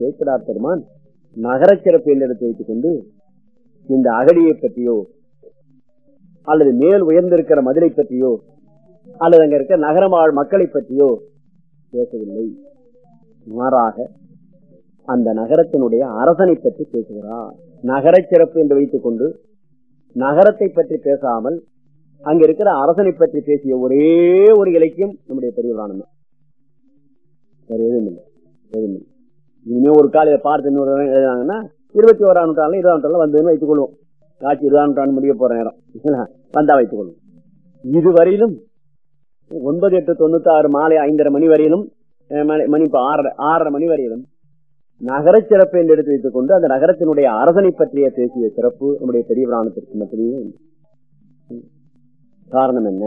சேக்கடார் பெருமான் நகர சிறப்பு எடுத்து வைத்துக் கொண்டு இந்த அகடியை பற்றியோ அல்லது மேல் உயர்ந்திருக்கிற மதுரை பற்றியோ அல்லது அங்க இருக்க நகரமாழ் மக்களை பற்றியோ பேசவில்லை. மாறாக அந்த நகரத்தினுடைய அரசனை பற்றி பேசுகிறார். நகர சிறப்பு என்று வைத்துக் கொண்டு நகரத்தை பற்றி பேசாமல் அங்க இருக்கிற அரசனை பற்றி பேசிய ஒரே ஒரு இலக்கியம் நம்முடைய பெரியவரான வேற எதுவும் இல்லை. எதுவும் இல்லை. இனிமே ஒரு காலையில பார்த்து இன்னொரு எழுதாங்கன்னா இருபத்தி ஓராம் நூற்றாண்டுல இருபதாம் நூற்றாண்டுல வந்ததுன்னு வைத்துக் கொள்வோம் காட்சி இருபதாம் நூற்றாண்டு முடிய போற நேரம். வந்தா வைத்துக் கொள்வோம் இதுவரையிலும் ஒன்பது எட்டு தொண்ணூத்தி ஆறு மாலை ஐந்தரை மணி வரையிலும் மணி இப்ப ஆறரை ஆறரை மணி வரையிலும் நகர சிறப்பு என்று எடுத்து வைத்துக் கொண்டு அந்த நகரத்தினுடைய அரசனை பற்றிய பேசிய சிறப்பு நம்முடைய பெரிய புராணத்திற்கு மட்டுமே காரணம் என்ன?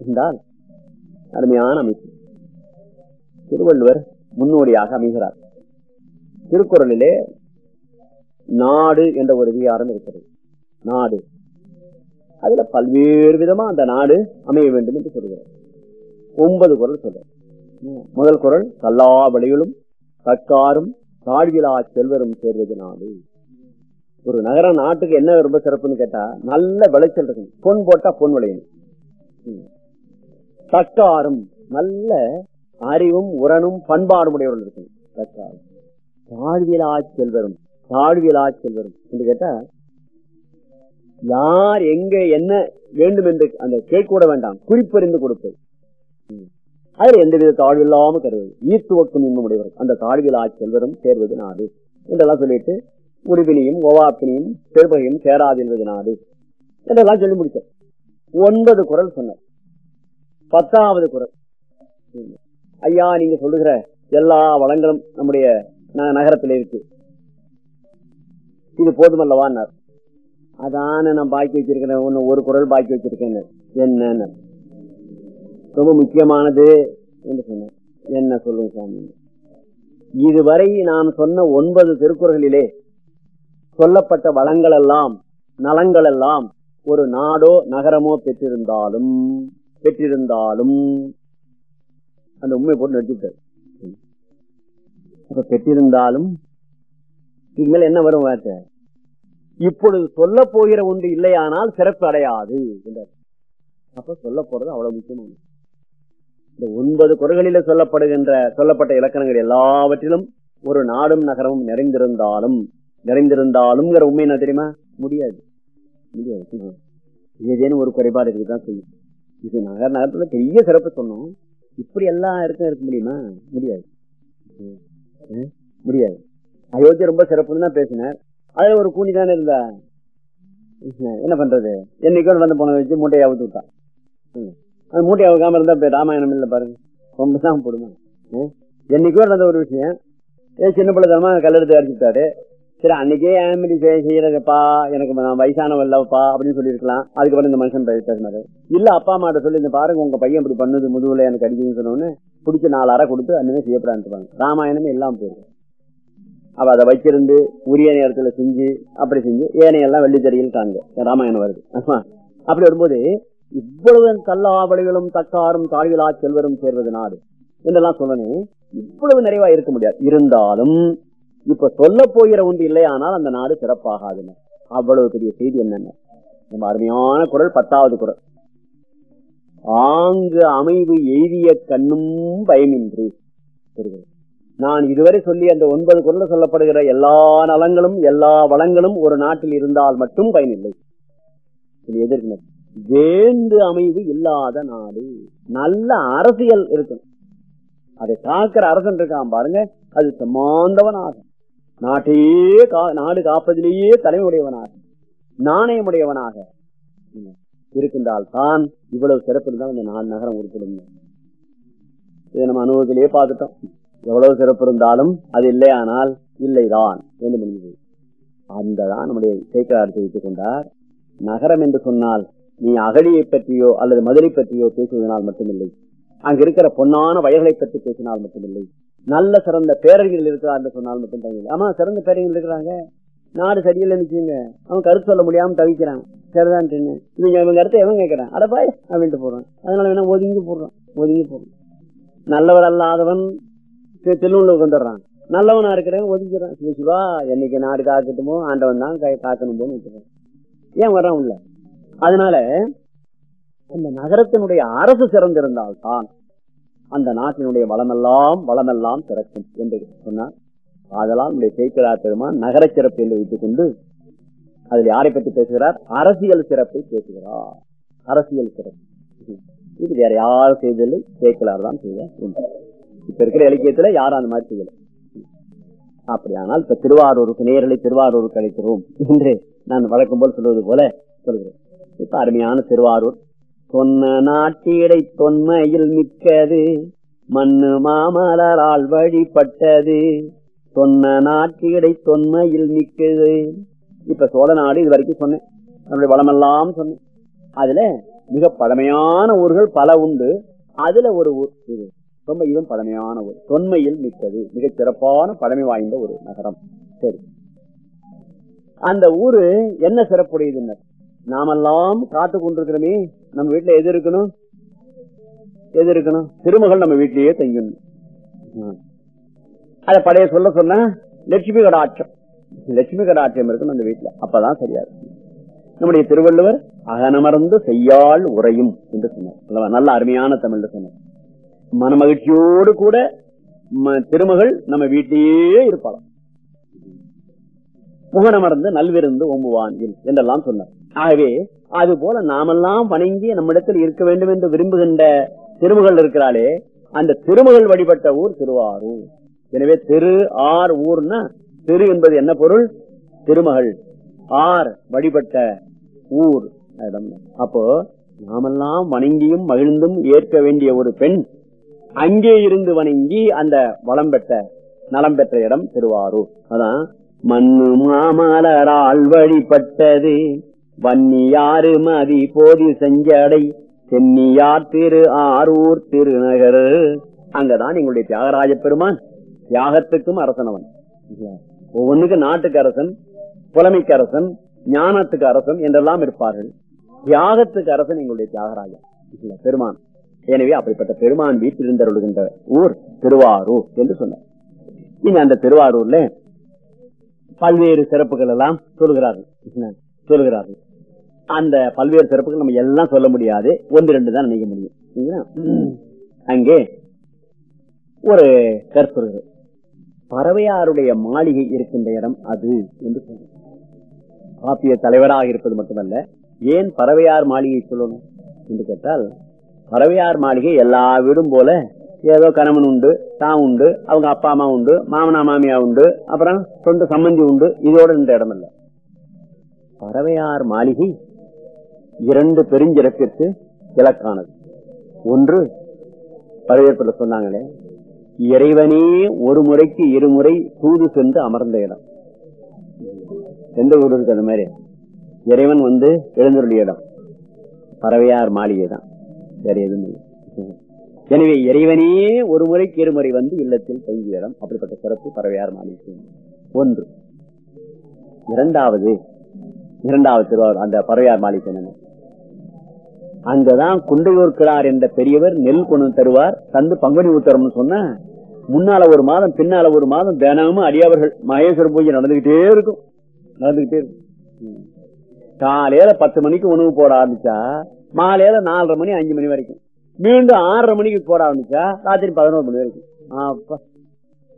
என்றால் அருமையான அமைப்பு. திருவள்ளுவர் முன்னோடியாக அமைகிறார். திருக்குறளிலே நாடு என்ற ஒரு அதிகாரம் இருக்கிறது. நாடு. அதுல பல்வேறு விதமா அந்த நாடு அமைய வேண்டும் என்று சொல்கிறார். ஒன்பது குரல் சொல்ற முதல் குரல் கல்லா வழிகளும் தற்காரும் தாழ்விலா செல்வரும் சேர்வது நாடு. ஒரு நகர நாட்டுக்கு என்ன ரொம்ப சிறப்புன்னு கேட்டா நல்ல விளைச்சல் இருக்கு பொன் போட்டா பொன் விளையணும் தக்காரும் நல்ல அறிவும் உரனும் பண்பாடும் உடையவர்கள் இருக்கணும். தக்காரும் தாழ்விலா செல்வரும் தாழ்விலா செல்வரும். என்று கேட்டா யார் எங்க என்ன வேண்டும் என்று அந்த கேட்கூட வேண்டாம். குறிப்பறிந்து கொடுப்பது. அதில் எந்தவித தாழ்வில்லாம கருவது ஈர்த்துவக்கும் இன்னும் உடையவர் அந்த தாழ்விலா செல்வரும் சேர்வது நாடு. என்றெல்லாம் சொல்லிட்டு உடுபினியும் ஓவாப்பினியும் பெருபகையும் சேராதில்வது நாடு. என்றெல்லாம் சொல்லி முடிச்சார் ஒன்பது குரல் சொன்னார். பத்தாவது குரல். ஐயா நீங்க சொல்லுகிற எல்லா வளங்களும் நம்முடைய நகரத்தில் இருக்கு. இது போதுமல்லவான்னார். அதான நான் பாக்கி வச்சிருக்கிறேன் ஒன்னு ஒரு குரல் பாக்கி வச்சிருக்கேன் என்ன ரொம்ப முக்கியமானது என்று சொன்ன என்ன சொல்லுங்க சாமி. இதுவரை நான் சொன்ன ஒன்பது திருக்குறளிலே சொல்லப்பட்ட வளங்கள் எல்லாம் நலங்கள் எல்லாம் ஒரு நாடோ நகரமோ பெற்றிருந்தாலும் பெற்றிருந்தாலும் அந்த உண்மை போட்டு நிறுத்திட்டார். அப்ப பெற்றிருந்தாலும் நீங்கள் என்ன வரும் வார்த்தை? இப்பொழுது சொல்ல போகிற ஒன்று இல்லையானால் சிறப்பு அடையாது என்றார். அப்ப சொல்ல போறது அவ்வளவு முக்கியமானது இந்த ஒன்பது குரல்களில சொல்லப்படுகின்ற சொல்லப்பட்ட இலக்கணங்கள் எல்லாவற்றிலும் ஒரு நாடும் நகரமும் நிறைந்திருந்தாலும் நிறைந்திருந்தாலும் உண்மை என்ன தெரியுமா? முடியாது. முடியாது. ஏதேனும் ஒரு குறைபாடு இருக்குதான் செய்யும். இது நகர் நகரத்துல பெரிய சிறப்பு சொன்னோம். இப்படி எல்லா இடத்துல இருக்க முடியுமா? முடியாது. முடியாது. அயோத்தி ரொம்ப சிறப்புன்னு தான் பேசினார். அதுல ஒரு கூணி தானே இருந்தா? என்ன பண்றது? என்னைக்கு நடந்து போன வச்சு மூட்டையை அவுத்து விட்டான். அந்த மூட்டை அவுக்காம இருந்தா ராமாயணம் இல்லை பாருங்க. ரொம்ப தான் போடுமா என்னைக்கோ நடந்த ஒரு விஷயம். ஏன் சின்ன பிள்ளைத்தனமா கல்லெடுத்து அடிச்சுட்டாரு. சரி அன்னைக்கே ஏன் செய்யறதுப்பா? எனக்கு நான் வயசானவல்லப்பா அப்படின்னு சொல்லியிருக்கலாம். அதுக்கப்புறம் இந்த மனுஷன் பேசினாரு. இல்ல அப்பா அம்மாட்ட சொல்லி இந்த பாருங்க உங்க பையன் இப்படி பண்ணுது முதுகுல எனக்கு அடிக்குதுன்னு சொன்னோன்னு பிடிச்ச நாலு அறை கொடுத்து அன்னுமே செய்யப்படான்னு ராமாயணமே எல்லாம் போயிருக்கு. அவ அதை வச்சிருந்து உரிய நேரத்துல செஞ்சு அப்படி செஞ்சு ஏனையெல்லாம் வெள்ளித்தறியில் தாங்க ராமாயணம் வருது. அப்படி வரும்போது இவ்வளவு கல்லாவளிகளும் தக்காரும் தாழ்விலா செல்வரும் சேர்வது நாடு. என்றெல்லாம் சொல்லணும் இவ்வளவு நிறைவா இருக்க முடியாது. இருந்தாலும் இப்ப சொல்ல போகிற ஒன்று இல்லையானால் அந்த நாடு சிறப்பாகாதுன்னு அவ்வளவு பெரிய செய்தி என்னென்ன ரொம்ப அருமையான குரல் பத்தாவது குரல். ஆங்கு அமைவு எய்திய கண்ணும் பயமின்றி. நான் இதுவரை சொல்லி அந்த ஒன்பது குரல் சொல்லப்படுகிற எல்லா நலங்களும் எல்லா வளங்களும் ஒரு நாட்டில் இருந்தால் மட்டும் பயனில்லை. எதிர்க்கணும் வேந்து அமைவு இல்லாத நாடு. நல்ல அரசியல் இருக்கணும். அதை காக்கிற அரசன் இருக்கான் பாருங்க. அது சமாந்தவனாக நாட்டையே நாடு காப்பதிலேயே தலைமுடையவனாக நாணயமுடையவனாக இருக்கின்றால் தான் இவ்வளவு சிறப்பு இருந்தால் இந்த நாலு நகரம் உருப்படும். இதை நம்ம அனுபவத்திலேயே பார்த்துட்டோம். எவ்வளவு சிறப்பு இருந்தாலும் அது இல்லையானால் இல்லைதான் என்று முடிஞ்சது அந்த தான் நம்முடைய சேக்கரார் தெரிவித்துக் கொண்டார். நகரம் என்று சொன்னால் நீ அகழியை பற்றியோ அல்லது மதுரை பற்றியோ பேசுவதனால் மட்டுமில்லை. அங்க இருக்கிற பொன்னான வயல்களை பற்றி பேசினால் மட்டுமில்லை. நல்ல சிறந்த பேரறிஞர்கள் இருக்கிறார் என்று சொன்னால் மட்டும் ஆமா சிறந்த பேரறிஞர்கள் இருக்கிறாங்க. நாடு சரியில்லைன்னு வச்சுங்க அவன் கருத்து சொல்ல முடியாம தவிக்கிறான். சரிதான் இவங்க இவங்க கருத்தை எவன் கேட்கறான்? அடப்பாய் அப்படின்ட்டு போடுறான். அதனால வேணா ஒதுங்கி போடுறான். ஒதுங்கி போடுறான். நல்லவர் அல்லாதவன் திருநூலுக்கு வந்துடுறான். நல்லவனா இருக்கிறவன் ஒதுக்கிறான் சிவ சிவா என்னைக்கு நாடு காக்கட்டுமோ ஆண்டவன் தான் கை காக்கணும் போன்னு வச்சுக்கிறான் ஏன் வர்றான் உள்ள? அதனால அந்த நகரத்தினுடைய அரசு சிறந்திருந்தால்தான் அந்த நாட்டினுடைய வளமெல்லாம் வளமெல்லாம் சிறக்கும் என்று சொன்னார். அதெல்லாம் நம்முடைய சேக்கிரார் பெருமான் நகர சிறப்பு என்று வைத்துக் கொண்டு அதில் யாரை பற்றி பேசுகிறார்? அரசியல் சிறப்பை பேசுகிறார். அரசியல் சிறப்பு. இது வேற யாரும் செய்ததில்லை சேக்கிரார் தான் செய்ய இப்ப இருக்கிற இலக்கியத்துல யாரும் அந்த மாதிரி செய்யல. அப்படியானால் இப்ப திருவாரூருக்கு நேரலை திருவாரூருக்கு அழைக்கிறோம் என்று நான் வழக்கம் போல் சொல்வது போல சொல்கிறேன். இப்ப அருமையான திருவாரூர் சொன்ன நாட்டீடை தொன்மையில் மிக்கது. மண்ணு மாமலரால் வழிபட்டது. சொன்ன நாட்டிடை தொன்மையில் மிக்கது. இப்ப சோழ நாடு இது வரைக்கும் சொன்னேன். நம்முடைய வளமெல்லாம் சொன்னேன். அதுல மிக பழமையான ஊர்கள் பல உண்டு. அதுல ஒரு ஊர் இது. ரொம்ப இதுவும் பழமையான ஊர். தொன்மையில் மிக்கது. மிகச் சிறப்பான பழமை வாய்ந்த ஒரு நகரம். சரி. அந்த ஊரு என்ன சிறப்புடையதுன்னு? நாமெல்லாம் காத்து கொண்டிருக்கிறோமே. நம்ம வீட்டுல எது இருக்கணும்? எது இருக்கணும்? திருமகள் நம்ம வீட்டிலேயே தங்கணும் அத பழைய சொல்ல சொன்ன லட்சுமி கடாட்சம். லட்சுமி கடாட்சியம் இருக்கும் அந்த வீட்டுல அப்பதான் சரியா இருக்கும் நம்முடைய திருவள்ளுவர் அகனமர்ந்து செய்யாள் உரையும் என்று சொன்னார். நல்ல அருமையான தமிழ்ல சொன்னார். மனமகிழ்ச்சியோடு கூட திருமகள் நம்ம வீட்டிலேயே இருப்பாளாம். முகனமர்ந்து நல்விருந்து ஓம்புவான் என்றெல்லாம் சொன்னார். ஆகவே அது போல நாமெல்லாம் வணங்கி நம்மிடத்தில் இருக்க வேண்டும் என்று விரும்புகின்ற திருமகள் இருக்கிறாளே அந்த திருமகள் வழிபட்ட ஊர் திருவாரூர். எனவே திரு ஆர் ஊர்னா திரு என்பது என்ன பொருள்? திருமகள். ஆர் வழிபட்ட ஊர் இடம். அப்போ நாமெல்லாம் வணங்கியும் மகிழ்ந்தும் ஏற்க வேண்டிய ஒரு பெண் அங்கே இருந்து வணங்கி அந்த வளம் பெற்ற நலம் பெற்ற இடம் திருவாரூர். அதான் மண்ணு மாமலரால் வழிபட்டது. வன்னியாறு மதி போதி செஞ்சடை சென்னியார் திரு ஆரூர் திருநகர். அங்கதான் எங்களுடைய தியாகராஜ பெருமான் தியாகத்துக்கும் அரசனவன். ஒவ்வொன்றுக்கு நாட்டுக்கு அரசன் புலமைக்கு அரசன் ஞானத்துக்கு அரசன் என்றெல்லாம் இருப்பார்கள். தியாகத்துக்கு அரசன் எங்களுடைய தியாகராஜா பெருமான். எனவே அப்படிப்பட்ட பெருமான் வீட்டிலிருந்தருள்கின்ற ஊர் திருவாரூர் என்று சொன்னார். இனி அந்த திருவாரூர்ல பல்வேறு சிறப்புகள் எல்லாம் சொல்கிறார்கள். சொல்கிறார்கள்? அந்த பல்வேறு சிறப்புகள் நம்ம எல்லாம் சொல்ல முடியாது. ஒன்று ரெண்டு தான் நினைக்க முடியும். அங்கே ஒரு கற்புறது பறவையாருடைய மாளிகை இருக்கின்ற இடம் அது என்று காப்பிய தலைவராக இருப்பது மட்டுமல்ல ஏன் பறவையார் மாளிகை சொல்லணும் என்று கேட்டால் பறவையார் மாளிகை எல்லா வீடும் போல ஏதோ கணவன் உண்டு தான் உண்டு அவங்க அப்பா அம்மா உண்டு மாமனா மாமியா உண்டு அப்புறம் சொந்த சம்பந்தி உண்டு இதோட இந்த இடம் இல்ல பறவையார் மாளிகை இரண்டு பெருஞ்சிறப்பிற்கு இலக்கானது ஒன்று பறவையற்பட சொன்னாங்களே இறைவனே ஒரு முறைக்கு இருமுறை தூது சென்று அமர்ந்த இடம். எந்த ஊர் இருக்கு அது மாதிரி? இறைவன் வந்து எழுந்தருளிய இடம். பறவையார் மாளிகை தான். வேற எதுவும் இல்லை. எனவே இறைவனே ஒரு முறைக்கு இருமுறை வந்து இல்லத்தில் தங்கிய இடம். அப்படிப்பட்ட சிறப்பு பறவையார் மாளிகை. ஒன்று. இரண்டாவது இரண்டாவது திருவாரூர் அந்த பறவையார் மாளிகை என்ன அங்கதான் குண்டையூர்க்கிறார் என்ற பெரியவர் நெல் கொண்டு தருவார். தந்து பங்குனி உத்தரம்னு சொன்ன முன்னால ஒரு மாதம் பின்னால ஒரு மாதம் தினமும் அடியவர்கள் மகேஸ்வர பூஜை நடந்துகிட்டே இருக்கும். நடந்துகிட்டே இருக்கும். காலையில பத்து மணிக்கு உணவு போட ஆரம்பிச்சா மாலையில நாலரை மணி அஞ்சு மணி வரைக்கும். மீண்டும் ஆறரை மணிக்கு போட ஆரம்பிச்சா ராத்திரி பதினோரு மணி வரைக்கும். அப்பா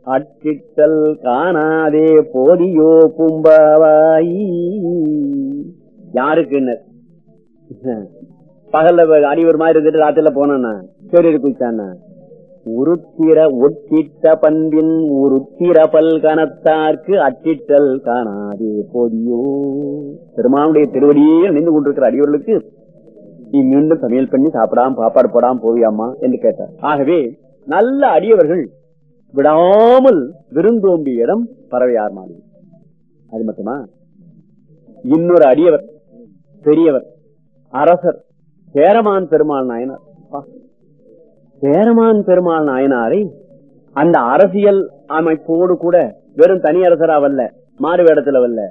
அட்டிட்டல் காணாதே போதியோ கும்பவாயி யாருக்குன்னு? பகல்ல அடிவர் மாதிரி இருந்துட்டு ராத்திரில போனானா சரி குச்சானா உருத்திர ஒட்டிட்ட பண்பின் உருத்திர பல் கணத்தார்க்கு அட்டிட்டல் காணாதே போதியோ. பெருமானுடைய திருவடியே நின்று கொண்டிருக்கிற அடியவர்களுக்கு நீ மீண்டும் சமையல் பண்ணி சாப்பிடாம சாப்பாடு போடாம போவியாமா என்று கேட்டார். ஆகவே நல்ல அடியவர்கள் விடாமல் விருந்தோம்பிய இடம் பறவையார் மாளிகை அது மட்டுமா? இன்னொரு அடியவர் பெரியவர் அரசர் சேரமான் பெருமாள் நாயனார். சேரமான் பெருமாள் நாயனாரை அந்த அரசியல் அமைப்போடு கூட வெறும் தனி அரசரா வல்ல மாறு வேடத்துல வல்ல.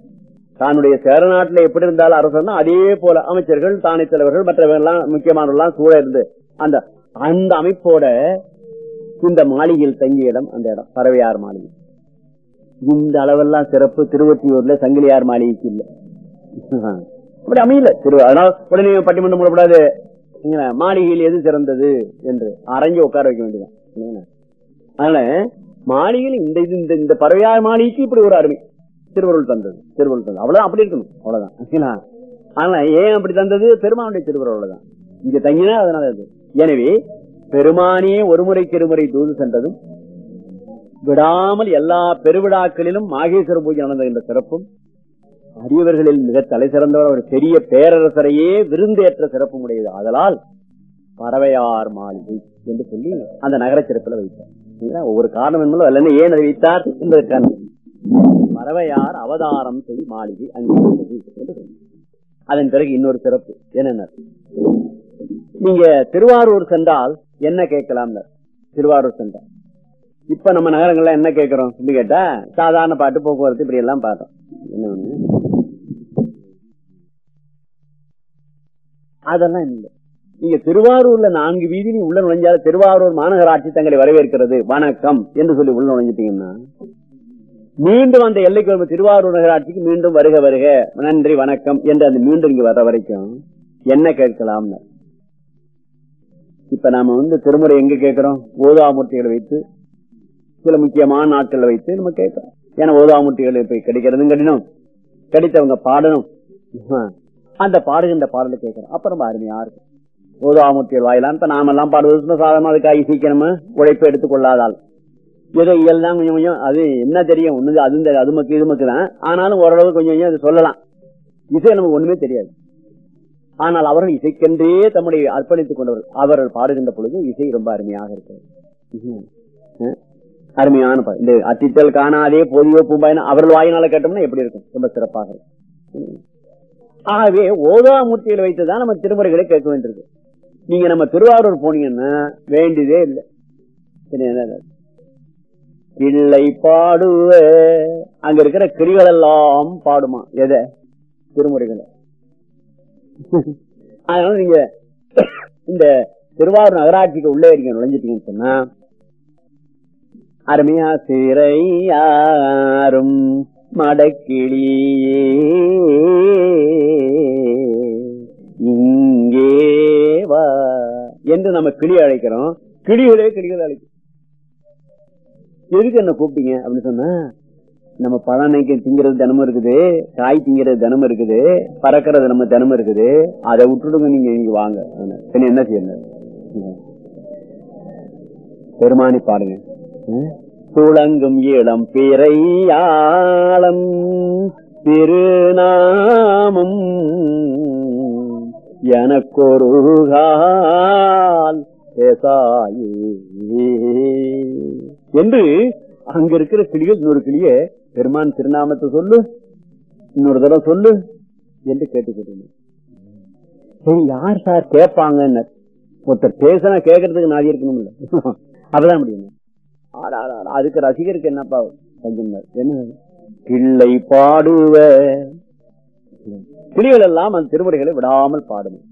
தன்னுடைய சேர நாட்டில் எப்படி இருந்தாலும் அரசர்னா அதே போல அமைச்சர்கள் தானே தலைவர்கள் மற்றவர்கள்லாம் முக்கியமானவர்கள்லாம் சூழ இருந்து அந்த அந்த அமைப்போட இந்த மாளிகையில் தங்கிய இடம் அந்த இடம் பறவையார் மாளிகை. இந்த அளவெல்லாம் சிறப்பு திருவத்தியூர்ல சங்கிலியார் மாளிகைக்கு இல்லை. அப்படி அமையல. திரு அதனால உடனே பட்டிமன்றம் போடக்கூடாது மாளிகையில் எது சிறந்தது என்று அரைஞ்சு உட்கார வைக்க வேண்டியதான் அதனால மாளிகையில் இந்த இது இந்த இந்த பறவையார் மாளிகைக்கு இப்படி ஒரு அருமை. திருவருள் தந்தது திருவருள் தந்தது. அவ்வளவுதான் அப்படி இருக்கணும். அவ்வளவுதான். சரிங்களா? ஆனா ஏன் அப்படி தந்தது? பெருமானுடைய திருவருள் அவ்வளவுதான். இங்க தங்கினா அதனால அது. எனவே பெருமானே ஒரு முறைக்கு இருமுறை தூது சென்றதும் விடாமல் எல்லா பெருவிழாக்களிலும் மாகேஸ்வர பூஜை நடந்த சிறப்பும் அரியவர்களில் மிக தலை சிறந்தவர் ஒரு பெரிய பேரரசரையே விருந்தேற்ற சிறப்பு உடையது ஆதலால் பறவையார் மாளிகை என்று சொல்லி அந்த நகர சிறப்பில் வைத்தார். ஒவ்வொரு காரணம் என்பது அல்ல. ஏன் அதை வைத்தார் என்பதற்கான பறவையார் அவதாரம் செய் மாளிகை அங்கு அதன் பிறகு இன்னொரு சிறப்பு என்னென்ன? நீங்க திருவாரூர் சென்றால் என்ன கேட்கலாம்? திருவாரூர் சென்றால். இப்ப நம்ம நகரங்கள்ல என்ன கேட்கிறோம்? சொல்லி கேட்டா சாதாரண பாட்டு போக்குவரத்து இப்படி எல்லாம் பார்த்தோம். அதெல்லாம் இல்லை. நீங்க திருவாரூர்ல நான்கு வீதி நீ உள்ள நுழைஞ்சாலும் திருவாரூர் மாநகராட்சி தங்களை வரவேற்கிறது. வணக்கம் என்று சொல்லி உள்ள நுழைஞ்சிட்டீங்கன்னா மீண்டும் அந்த எல்லைக்கு வரும் திருவாரூர் நகராட்சிக்கு மீண்டும் வருக வருக. நன்றி வணக்கம் என்று அந்த மீண்டும் இங்க வர வரைக்கும் என்ன கேட்கலாம் இப்ப நாம வந்து திருமுறை எங்க கேட்கிறோம்? ஓதாமூர்த்திகளை வைத்து சில முக்கியமான நாட்களை வைத்து நம்ம கேட்கிறோம். ஏன்னா ஓதாமூர்த்திகள் இப்ப கிடைக்கிறதும் கடினம். கிடைத்தவங்க பாடணும். அந்த பாடுகின்ற பாடலை கேட்கிறோம் அப்ப ரொம்ப அருமையா இருக்கும். ஓதாமூர்த்திகள் வாயிலாம் இப்ப நாமெல்லாம் பாடுவது சாதமா அதுக்காக சீக்கிரமா உழைப்பு எடுத்துக் கொள்ளாதால். ஏதோ இயல்தான் கொஞ்சம் கொஞ்சம் அது என்ன தெரியும்? ஒண்ணு அது அது மக்கு இது மக்கு தான். ஆனாலும் ஓரளவு கொஞ்சம் கொஞ்சம் அது சொல்லலாம். இசை நமக்கு ஒண்ணுமே தெரியாது. ஆனால் அவர்கள் இசைக்கென்றே தம்முடைய அர்ப்பணித்துக் கொண்டவர் அவர்கள் பாடுகின்ற பொழுது இசை ரொம்ப அருமையாக இருக்கிறது. அருமையான பா- இந்த அத்தித்தல் காணாதே போதியோ பூம்பாயின அவர்கள் வாயினால கேட்டோம்னா எப்படி இருக்கும்? ரொம்ப சிறப்பாக இருக்கும். ம். ஆகவே ஓதாமூர்த்திகளை வைத்துதான் நம்ம திருமுறைகளை கேட்க வேண்டியது. நீங்க நம்ம திருவாரூர் போனீங்கன்னா வேண்டியதே இல்லை. சரி, என்ன பிள்ளை பாடுவ. அங்க இருக்கிற கிரிகள் எல்லாம் பாடுமா? எதை? திருமுறைகளை. அதனால நீங்க இந்த திருவாரூர் நகராட்சிக்கு உள்ளே இருக்கீங்க நுழைஞ்சிட்டீங்கன்னு சொன்னா அருமையா சிறையாரும் மடக்கிளியே. என்று நம்ம கிளி அழைக்கிறோம். கிளிகளே கிளிகள் அழைக்கும். எதுக்கு என்ன கூப்பிட்டீங்க? அப்படின்னு சொன்னா நம்ம பழனைக்கு திங்கிறது தினமும் இருக்குது காய் திங்கிறது தினமும் இருக்குது பறக்கிறது நம்ம தினமும் இருக்குது அதை விட்டுடுங்க நீங்க நீங்க வாங்க. என்ன செய்யணும்? பெருமானி பாருங்க. துளங்கும் இளம் பிறையாளம் திருநாமம் எனக்கொருகால் என்று அங்க இருக்கிற கிளிகள் இன்னொரு கிளிய பெருமான் திருநாமத்தை சொல்லு இன்னொரு தடவை சொல்லு என்று கேட்டுக்கிட்டு சரி யார் சார் கேட்பாங்க ஒருத்தர் பேசினா கேட்கறதுக்கு நான் இருக்கணும் இல்ல அப்பதான் முடியும் அதுக்கு ரசிகருக்கு என்னப்பா? கொஞ்சம் என்ன பிள்ளை பாடுவ. கிளிகள் எல்லாம் அந்த திருமுறைகளை விடாமல் பாடணும்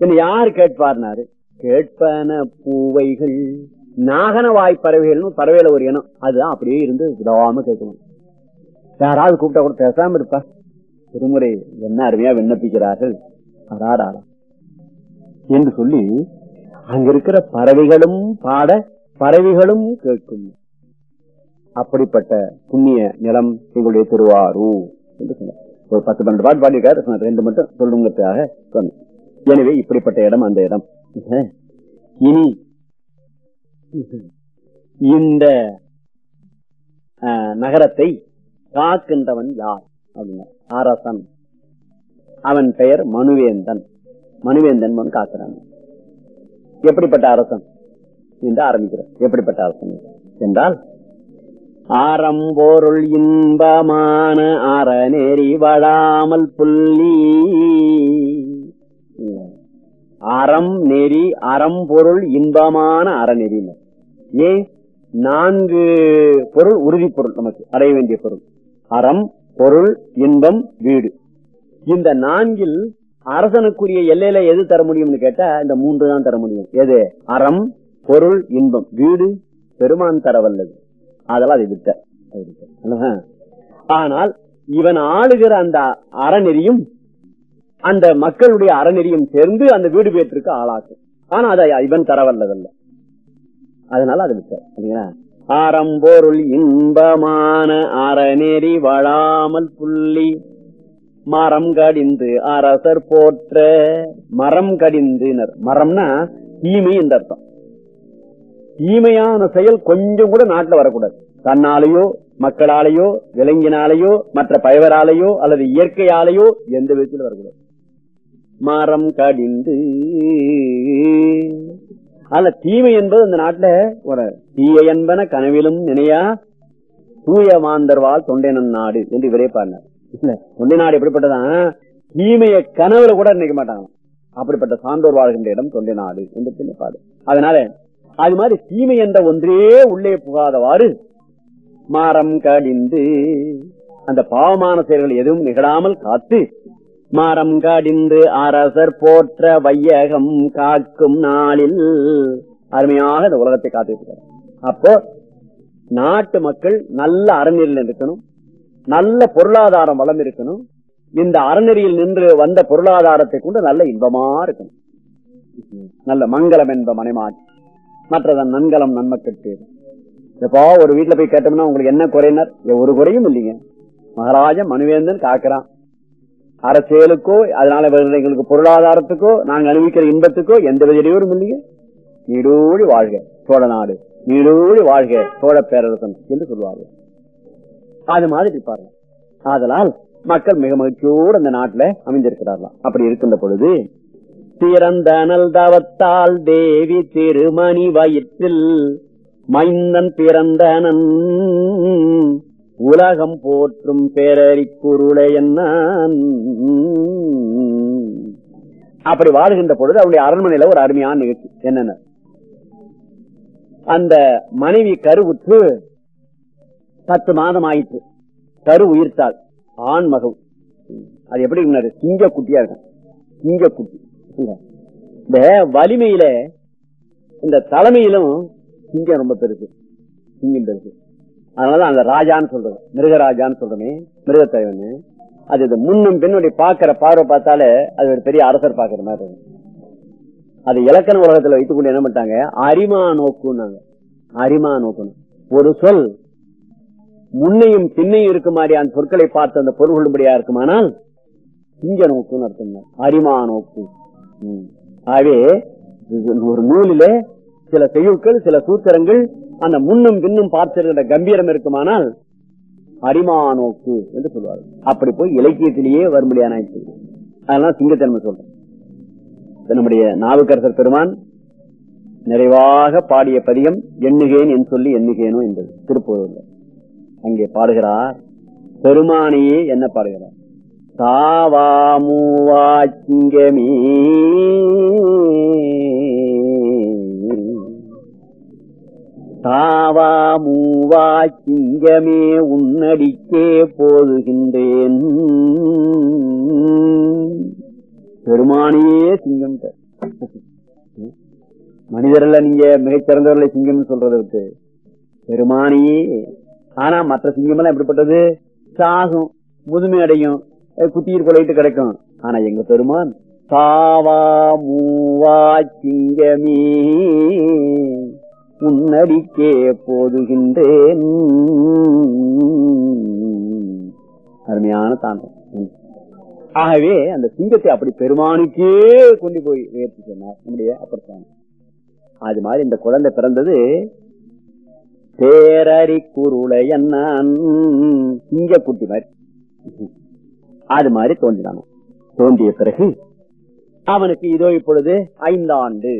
பின்ன யார் கேட்பார்னாரு? கேட்பன பூவைகள் நாகன வாய் பறவைகள்னு பறவையில ஒரு இனம். அதுதான் அப்படியே இருந்து விடாம கேட்கணும். யாராவது கூப்பிட்டா கூட பேசாம இருப்பா. திருமுறை என்ன அருமையா விண்ணப்பிக்கிறார்கள். அடாடா என்று சொல்லி அங்க இருக்கிற பறவைகளும் பாட பறவைகளும் கேட்கும். அப்படிப்பட்ட புண்ணிய நிலம் எங்களுடைய திருவாரூர் என்று சொன்னார். ஒரு பத்து பன்னெண்டு பாட்டு பாடியிருக்காரு. ரெண்டு மட்டும் சொல்லுங்கிறதுக்காக சொன்னேன். எனவே இப்படிப்பட்ட இடம் அந்த இடம். இனி இந்த நகரத்தை காக்கின்றவன் யார்? அப்படின்னா. அரசன் அவன் பெயர் மனுவேந்தன். மனுவேந்தன் காக்கிறான் எப்படிப்பட்ட அரசன்? என்று ஆரம்பிக்கிறார் எப்படிப்பட்ட அரசன்? என்றால் அறம்பொருள் இன்பமான அறநெறி வழாமல் புள்ளி. அறம் நெறி அறம்பொருள் இன்பமான அறநெறினர் ஏன்? நான்கு பொருள் உறுதி பொருள் நமக்கு அடைய வேண்டிய பொருள். அறம் பொருள் இன்பம் வீடு. இந்த நான்கில் அரசனுக்குரிய எல்லையில எது தர முடியும்னு கேட்டா இந்த மூன்று தான் தர முடியும். எது? அறம் பொருள் இன்பம். வீடு பெருமான் தரவல்லது. அதெல்லாம் அதை விட்ட ஆனால் இவன் ஆளுகிற அந்த அறநெறியும் அந்த மக்களுடைய அறநெறியும் சேர்ந்து அந்த வீடு பேற்றுக்கு ஆளாக்கும். ஆனா அதை இவன் தரவல்லதல்ல. அதனால அது விட்டார் சரிங்களா? அறம்பொருள் இன்பமான அறநெறி வளாமல் புள்ளி மரம் கடிந்து அரசர் போற்ற மரம் கடிந்துனர். மரம்னா தீமை இந்த அர்த்தம். தீமையான செயல் கொஞ்சம் கூட நாட்டில் வரக்கூடாது. தன்னாலேயோ மக்களாலேயோ விலங்கினாலேயோ மற்ற பயவராலேயோ அல்லது இயற்கையாலேயோ எந்த விதத்தில் வரக்கூடாது. மரம் கடிந்து அல்ல தீமை என்பது அந்த நாட்டுல ஒரு தீய என்பன கனவிலும் நினையா தூய மாந்தர்வால் தொண்டைனன் நாடு என்று இவரே பாடினார். இல்ல தொண்டை நாடு எப்படிப்பட்டதான் தீமைய கனவுல கூட நினைக்க மாட்டாங்க. அப்படிப்பட்ட சான்றோர் வாழ்கின்ற இடம் தொண்டை நாடு என்று பாடு. அதனால அது மாதிரி தீமை என்ற ஒன்றே உள்ளே புகாதவாறு மாறம் கடிந்து அந்த பாவமான செயல்கள் எதுவும் நிகழாமல் காத்து மாறம் கடிந்து அரசர் போற்ற வையகம் காக்கும் நாளில் அருமையாக இந்த உலகத்தை காத்து அப்போ நாட்டு மக்கள் நல்ல அறநெறியில் இருக்கணும் நல்ல பொருளாதாரம் வளம் இருக்கணும் இந்த அறநெறியில் நின்று வந்த பொருளாதாரத்தை கொண்டு நல்ல இன்பமா இருக்கணும். நல்ல மங்களம் என்ப மனைமாற்றி மற்றதன் நன்கலம் நன்மக்கட்டு இப்போ ஒரு வீட்டுல போய் கேட்டோம்னா உங்களுக்கு என்ன குறையினர்? ஒரு குறையும் இல்லைங்க. மகாராஜா மனுவேந்தன் காக்குறான். அரசியலுக்கோ அதனால எங்களுக்கு பொருளாதாரத்துக்கோ நாங்க அனுபவிக்கிற இன்பத்துக்கோ எந்த வித இடையூறும் இல்லைங்க. நீடூழி வாழ்க சோழ நாடு. நீடூழி வாழ்க சோழ பேரரசன் என்று சொல்லுவார்கள் அது மாதிரி பாருங்க. ஆதலால் மக்கள் மிக மகிழ்ச்சியோடு அந்த நாட்டில் அமைந்திருக்கிறார்களாம் அப்படி இருக்கின்ற பொழுது பிறந்தனல் தவத்தால் தேவி திருமணி வயிற்றில் மைந்தன் பிறந்தனன் உலகம் போற்றும் பேரறி குருளை அப்படி வாழ்கின்ற பொழுது அவருடைய அரண்மனையில ஒரு அருமையான நிகழ்ச்சி. என்னென்ன? அந்த மனைவி கருவுற்று பத்து மாதம் ஆயிற்று கரு உயிர்த்தாள். ஆண் மகவு அது எப்படி சிங்க குட்டியா இருக்கும். சிங்க குட்டி இந்த வலிமையில இந்த தலைமையிலும் சிங்கம் ரொம்ப பெருசு. சிங்கம் பெருசு. அதனாலதான் அந்த ராஜான்னு சொல்றோம். மிருகராஜான்னு சொல்றமே. மிருகத்தலைவன் அது இது முன்னும் பெண்ணுடைய பாக்குற பார்வை பார்த்தாலே அது ஒரு பெரிய அரசர் பாக்குற மாதிரி இருக்கும். அது இலக்கண உலகத்துல வைத்துக் கொண்டு என்ன பண்ணிட்டாங்க? அரிமா நோக்குனாங்க அரிமா நோக்கணும் ஒரு சொல். முன்னையும் பின்னையும் இருக்க மாதிரியான சொற்களை பார்த்து அந்த பொருள்களும்படியா இருக்குமானால் சிங்க நோக்குன்னு அர்த்தம் அரிமா நோக்கு. ஆகவே ஒரு நூலிலே சில செய்யுட்கள் சில சூத்திரங்கள் அந்த முன்னும் பின்னும் பார்த்திருக்கிற கம்பீரம் இருக்குமானால் அரிமானோக்கு என்று சொல்வார்கள். அப்படி போய் இலக்கியத்திலேயே வரும்படியான அதெல்லாம் சிங்கத்தன்மை சொல்றேன் நம்முடைய நாவுக்கரசர் பெருமான் நிறைவாக பாடிய பதியம் எண்ணுகேன் என் சொல்லி எண்ணுகேனோ என்பது. திருப்பூரில் அங்கே பாடுகிறார் பெருமானையே என்ன பாடுகிறார்? தாவாமூவாச்சிங்கமே மூவா மூவா சிங்கமே உன்னடிக்கே போதுகின்றேன். பெருமானையே சிங்கம் மனிதர்ல நீங்க மிகச்சிறந்தவர்களை சிங்கம் சொல்றதற்கு பெருமானியே ஆனா மற்ற சிங்கம் எல்லாம் எப்படிப்பட்டது? சாகும் முதுமை அடையும். குத்தியிர் கொலையிட்டு கிடைக்கும். ஆனா எங்க பெருமான் சாவா மூவா சிங்கமே உன்னடிக்கே போதுகின்றேன். அருமையான தாண்டவம் ஆகவே அந்த சிங்கத்தை அப்படி பெருமானுக்கே கொண்டு போய் உயர்த்தி சொன்னார் நம்முடைய அப்பர் அது மாதிரி இந்த குழந்தை பிறந்தது பேரறி குருளை என்ன சிங்க குட்டி மாதிரி. அது மாதிரி தோன்றினான். தோன்றிய பிறகு அவனுக்கு இதோ இப்பொழுது ஐந்தாண்டு.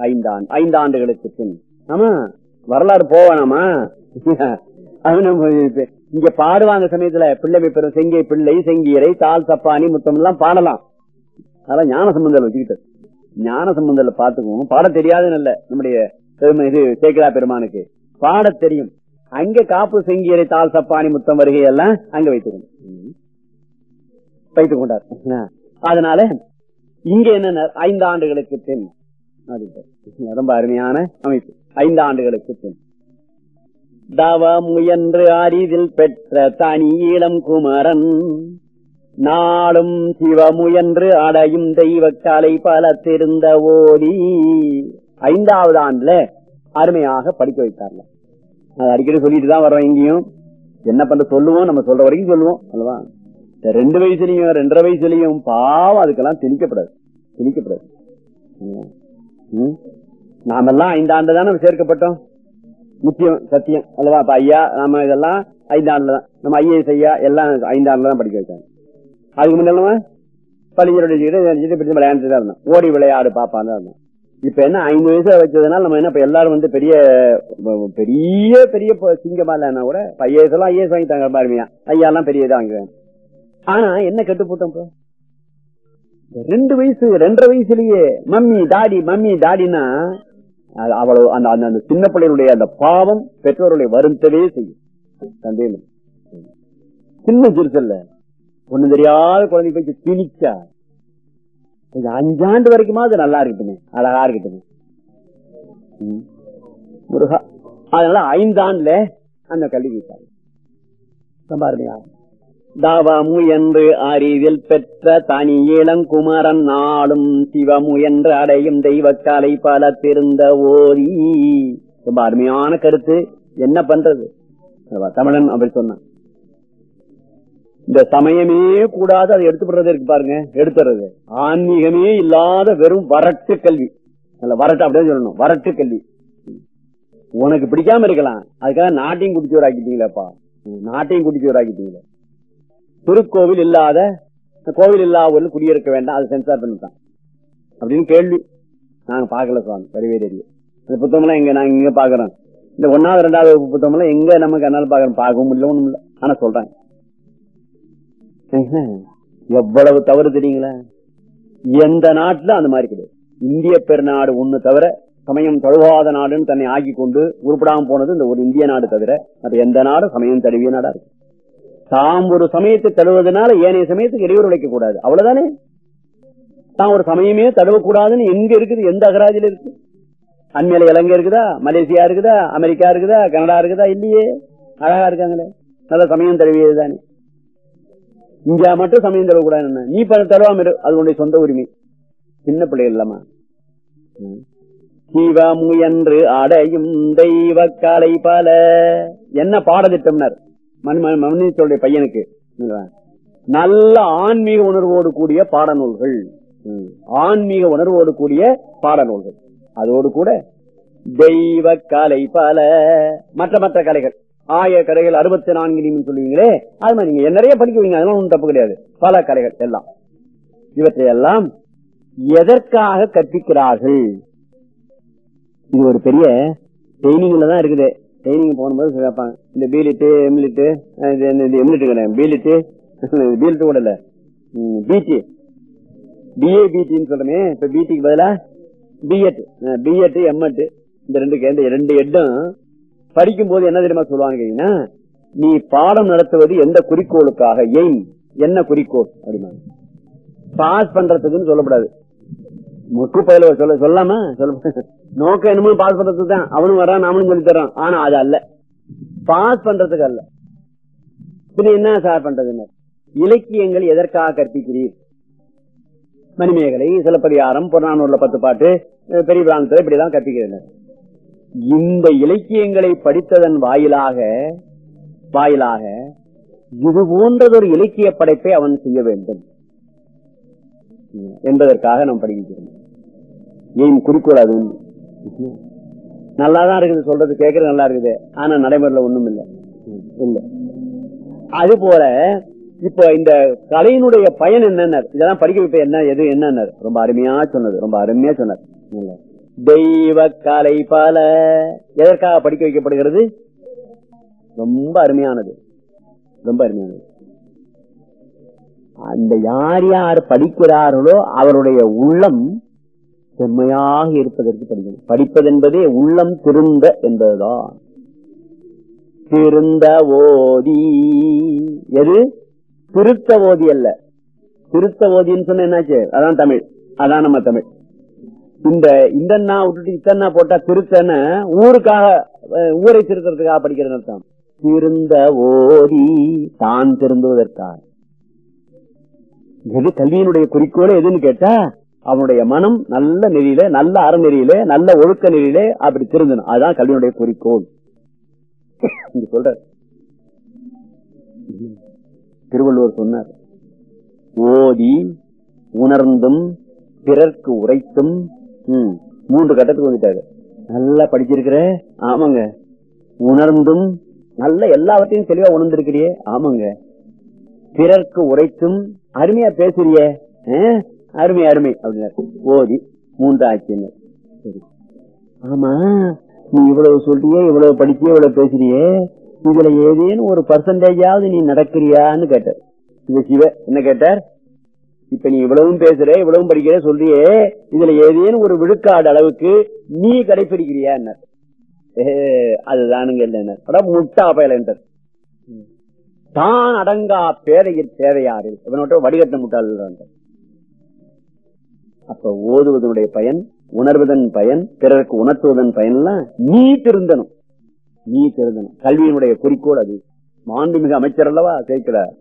ஐந்தாண்டு ஐந்தாண்டுகளுக்கு பின். ஆமா வரலாறு போவானாமா? இங்க பாடுவாங்க சமயத்துல பிள்ளை பெறும் செங்கை பிள்ளை செங்கீரை தால் சப்பானி முத்தம் எல்லாம் பாடலாம். அதெல்லாம் ஞான சம்பந்தம் வச்சுக்கிட்டது ஞான சம்பந்தம் பாத்துக்குவோம் பாட தெரியாதுன்னு இல்ல நம்முடைய இது சேக்கரா பெருமானுக்கு. பாட தெரியும். அங்க காப்பு செங்கீரை தால் சப்பானி முத்தம் வருகையெல்லாம் அங்க வைத்துக்கணும் வைத்துக் கொண்டார். அதனால இங்க என்ன ஐந்து ஆண்டுகளுக்கு பின். ரொம்ப அருமையான அமைப்பு. ஐந்து ஆண்டுகளுக்கு பின். தவ முயன்று அரிதில் பெற்ற தனி இளம் குமரன் நாளும் சிவமுயன்று அடையும் தெய்வ கலை பல தெரிந்த ஓடி ஐந்தாவது ஆண்டுல அருமையாக படிக்க வைத்தார்ல. அது அடிக்கடி சொல்லிட்டு தான் வரோம் எங்கேயும். என்ன பண்ற சொல்லுவோம் நம்ம சொல்ற வரைக்கும் சொல்லுவோம். அல்லவா ரெண்டு வயசுலயும் ரெண்டரை வயசுலயும் பாவம் அதுக்கெல்லாம் திணிக்கப்படாது. திணிக்கப்படாது. ம். நாமெல்லாம் ஐந்தாண்டு தானே சேர்க்கப்பட்டோம். முக்கியம் சத்தியம். அல்லவா? இப்ப ஐயா நம்ம இதெல்லாம் ஐந்தாண்டுல தான். நம்ம ஐஏஎஸ் ஐயா எல்லாம் ஐந்தாண்டுல தான் படிக்க வைக்காங்க அதுக்கு முன்னால பள்ளிகளுடைய விளையாண்டு தான் இருந்தோம். ஓடி விளையாடு பாப்பான் தான் இருந்தோம். இப்ப என்ன ஐந்து வயசுல வச்சதுனால நம்ம என்ன இப்ப எல்லாரும் வந்து பெரிய பெரிய பெரிய சிங்கமா இல்லைன்னா கூட ஐஏஎஸ் எல்லாம் ஐஏஎஸ் வாங்கிட்டாங்க தாங்க பாருமையா ஐயா. எல்லாம் பெரிய இதா வாங்குவேன் ஆனா என்ன கெட்டு போட்டோம் ரெண்டு வயசு ரெண்டரை வயசுலயே மம்மி டாடி மம்மி டாடினா அது அவ்வளவு அந்த அந்த அந்த சின்ன பிள்ளைகளுடைய அந்த பாவம் பெற்றோருடைய வருத்தவே செய்யும். சந்தேகம். சின்ன சிறுசல்ல ஒண்ணு தெரியாத குழந்தை போய் திணிச்சா அஞ்சாண்டு வரைக்குமா அது நல்லா இருக்கட்டுமே அழகா இருக்கட்டுமே ம். முருகா அதனால ஐந்தாண்டுல அந்த கல்வி வைத்தாங்க தவமுயன்று அறிவில் பெற்ற தனி இளங்குமரன் நாளும் சிவமுயன்று அடையும் தெய்வக்காலை பல திருந்த ஓரி ரொம்ப அருமையான கருத்து. என்ன பண்றது? தமிழன் அப்படி சொன்னான். இந்த சமயமே கூடாது அதை எடுத்துப்படுறது இருக்கு பாருங்க. எடுத்துறது. ஆன்மீகமே இல்லாத வெறும் வரட்டு கல்வி. வரட்டு அப்படின்னு சொல்லணும். வரட்டு கல்வி. உனக்கு பிடிக்காம இருக்கலாம். அதுக்காக நாட்டையும் குடிச்சோர் ஆக்கிட்டீங்களேப்பா நாட்டையும் குடிச்சோர் ஆக்கிட்டீங்களே திருக்கோவில் இல்லாத கோவில் இல்லாத ஊர்ல குடியிருக்க வேண்டாம். அது சென்சார் பண்ணிட்டான். அப்படின்னு கேள்வி. நாங்க பாக்கல சுவாமி. வரவே தெரியும் இந்த புத்தகம்லாம் எங்க நாங்க இங்க பாக்குறோம் இந்த ஒன்னாவது ரெண்டாவது புத்தகம்லாம் எங்க நமக்கு என்னால பாக்குறோம் பார்க்கவும் முடியல ஒண்ணும் இல்லை. ஆனா சொல்றாங்க. எவ்வளவு தவறு தெரியுங்களா? எந்த நாட்டுல அந்த மாதிரி கிடையாது. இந்திய பெருநாடு ஒண்ணு தவிர சமயம் தழுவாத நாடுன்னு தன்னை ஆக்கி கொண்டு உருப்படாம போனது இந்த ஒரு இந்திய நாடு தவிர அது எந்த நாடும் சமயம் தழுவிய நாடா இருக்கு. தாம் ஒரு சமயத்தை தழுவதனால ஏனைய சமயத்துக்கு இடையூறு உழைக்க கூடாது அவ்வளவுதானே? தான் ஒரு சமயமே தழுவக்கூடாதுன்னு எங்க இருக்குது? எந்த அகராஜில இருக்கு? அண்மையில இலங்கை இருக்குதா? மலேசியா இருக்குதா? அமெரிக்கா இருக்குதா? கனடா இருக்குதா? இல்லையே. அழகா இருக்காங்களே. நல்ல சமயம் தழுவியது தானே இந்தியா மட்டும் சமயம் தழுவக்கூடாது நீ பல தழுவாம இரு. அது உன்னுடைய சொந்த உரிமை. சின்ன பிள்ளைகள் இல்லாம சிவமுயன்று அடையும் தெய்வ கலை பல. என்ன பாடத்திட்டம்னர்? மனுடைய பையனுக்கு. நல்ல ஆன்மீக உணர்வோடு கூடிய பாடநூல்கள். ஆன்மீக உணர்வோடு கூடிய பாடநூல்கள். அதோடு கூட தெய்வ கலை பல மற்ற மற்ற கலைகள். ஆய கலைகள் அறுபத்தி நான்கு சொல்லுவீங்களே அது மாதிரி நீங்க நிறைய படிக்குவீங்க அதெல்லாம் ஒன்றும் தப்பு கிடையாது. பல கலைகள் எல்லாம். இவற்றை எல்லாம் எதற்காக கற்பிக்கிறார்கள்? இது ஒரு பெரிய ட்ரைனிங்ல தான் இருக்குது. ட்ரைனிங் போகும்போது கேட்பாங்க. இந்த பீலிட்டு எம்லிட்டு எம்லிட்டு கிடையாது பீலிட்டு பீலிட்டு கூட இல்ல. பிடி பிஏ பிடின்னு சொல்றமே இப்ப பிடிக்கு பதிலா பிஎட் பிஎட் எம்எட் இந்த ரெண்டு இந்த ரெண்டு எட்டும் படிக்கும் போது என்ன தெரியுமா சொல்லுவாங்க கேட்டீங்கன்னா நீ பாடம் நடத்துவது எந்த குறிக்கோளுக்காக? எய்ம். என்ன குறிக்கோள்? அப்படிமா பாஸ் பண்றதுக்குன்னு சொல்லக்கூடாது. முக்கு பதில சொல்ல சொல்லாம? சொல்ல நோக்கம் என்னமோ பாஸ் பண்றதுக்கு தான் அவனும் வரான் நாமளும் சொல்லி தர்றான் ஆனா அது அல்ல. பாஸ் பண்றதுக்கு அல்ல. பின்ன என்ன சார் பண்றதுன்னு? இலக்கியங்கள் எதற்காக கற்பிக்கிறீர்? மணிமேகலை சிலப்பதிகாரம் புறநானூர்ல பத்து பாட்டு பெரிய பிராணத்துல இப்படிதான் கற்பிக்கிறனர் இந்த இலக்கியங்களை படித்ததன் வாயிலாக வாயிலாக இது போன்றதொரு இலக்கிய படைப்பை அவன் செய்ய வேண்டும். என்பதற்காக நாம் படிக்கிறோம் ஏன் குறிக்கோள் அது நல்லாதான் இருக்குது சொல்றது கேட்கறது நல்லா இருக்குது. ஆனா நடைமுறையில ஒண்ணும் இல்ல. இல்ல. அது போல இப்ப இந்த கலையினுடைய பயன் என்னன்னு இதெல்லாம் படிக்க வைப்ப என்ன எது என்னன்னு ரொம்ப அருமையா சொன்னது ரொம்ப அருமையா சொன்னார். தெய்வ கலை பல. எதற்காக படிக்க வைக்கப்படுகிறது? ரொம்ப அருமையானது. ரொம்ப அருமையானது. அந்த யார் யார் படிக்கிறார்களோ அவருடைய உள்ளம் செம்மையாக இருப்பதற்கு படிக்கணும். படிப்பது என்பதே உள்ளம் திருந்த என்பதுதான். திருந்த ஓதி. எது? திருத்த ஓதி அல்ல. திருத்த ஓதின்னு சொன்ன என்னாச்சு? அதான் தமிழ். அதான் நம்ம தமிழ். இந்த இந்த விட்டுட்டு இத்தன்னா போட்டா திருத்தன ஊருக்காக ஊரை திருத்தறதுக்காக படிக்கிறது அர்த்தம். திருந்த ஓதி தான் திருந்துவதற்காக. எது கல்வியினுடைய குறிக்கோள் எதுன்னு கேட்டா அவனுடைய மனம் நல்ல நெறியில நல்ல அறநெறியில நல்ல ஒழுக்க நெறியில அப்படி திருந்தணும். அதுதான் கல்வியினுடைய குறிக்கோள். சொல்ற திருவள்ளுவர் சொன்னார் ஓதி உணர்ந்தும் பிறர்க்கு உரைத்தும் ம், மூன்று கட்டத்துக்கு வந்துட்டாரு. நல்லா படிச்சிருக்கிற? ஆமாங்க. உணர்ந்தும் நல்ல எல்லாவற்றையும் தெளிவா உணர்ந்திருக்கிறியே? ஆமாங்க. பிறர்க்கு உரைத்தும் அருமையா பேசுறிய? ஆ? அருமை அருமை. அப்படின்னாரு ஓதி மூன்று ஆச்சுன்னு சரி. ஆமா நீ இவ்வளவு சொல்றியே இவ்வளவு படிச்சியே இவ்வளவு பேசுறியே இதுல ஏதேனும் ஒரு பர்சன்டேஜாவது நீ நடக்கிறியான்னு கேட்டார். இது சிவ என்ன கேட்டார்? இப்ப நீ இவ்வளவும் பேசுற இவ்வளவும் படிக்கிற சொல்றியே இதுல ஏதேனும் ஒரு விழுக்காடு அளவுக்கு நீ கடைபிடிக்கிறியா என்ன? அதுதானுங்க இல்ல முட்டா பயலன்றார் தான் அடங்கா பேரையில் தேவையாறு இவனோட வடிகட்ட முட்டாள் அப்ப ஓதுவதனுடைய பயன் உணர்வதன் பயன் பிறருக்கு உணர்த்துவதன் பயன்லாம் நீ திருந்தனும் நீ திருந்தனும் கல்வியினுடைய குறிக்கோள் அது. மாண்புமிகு அமைச்சர் அல்லவா சேர்க்கிறார்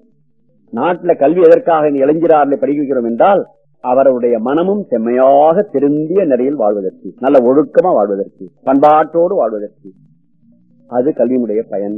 நாட்டில் கல்வி எதற்காக இளைஞரார்களை படிக்க வைக்கிறோம் என்றால் அவருடைய மனமும் செம்மையாக திருந்திய நிலையில் வாழ்வதற்கு நல்ல ஒழுக்கமா வாழ்வதற்கு பண்பாட்டோடு வாழ்வதற்கு. அது கல்வியினுடைய பயன்.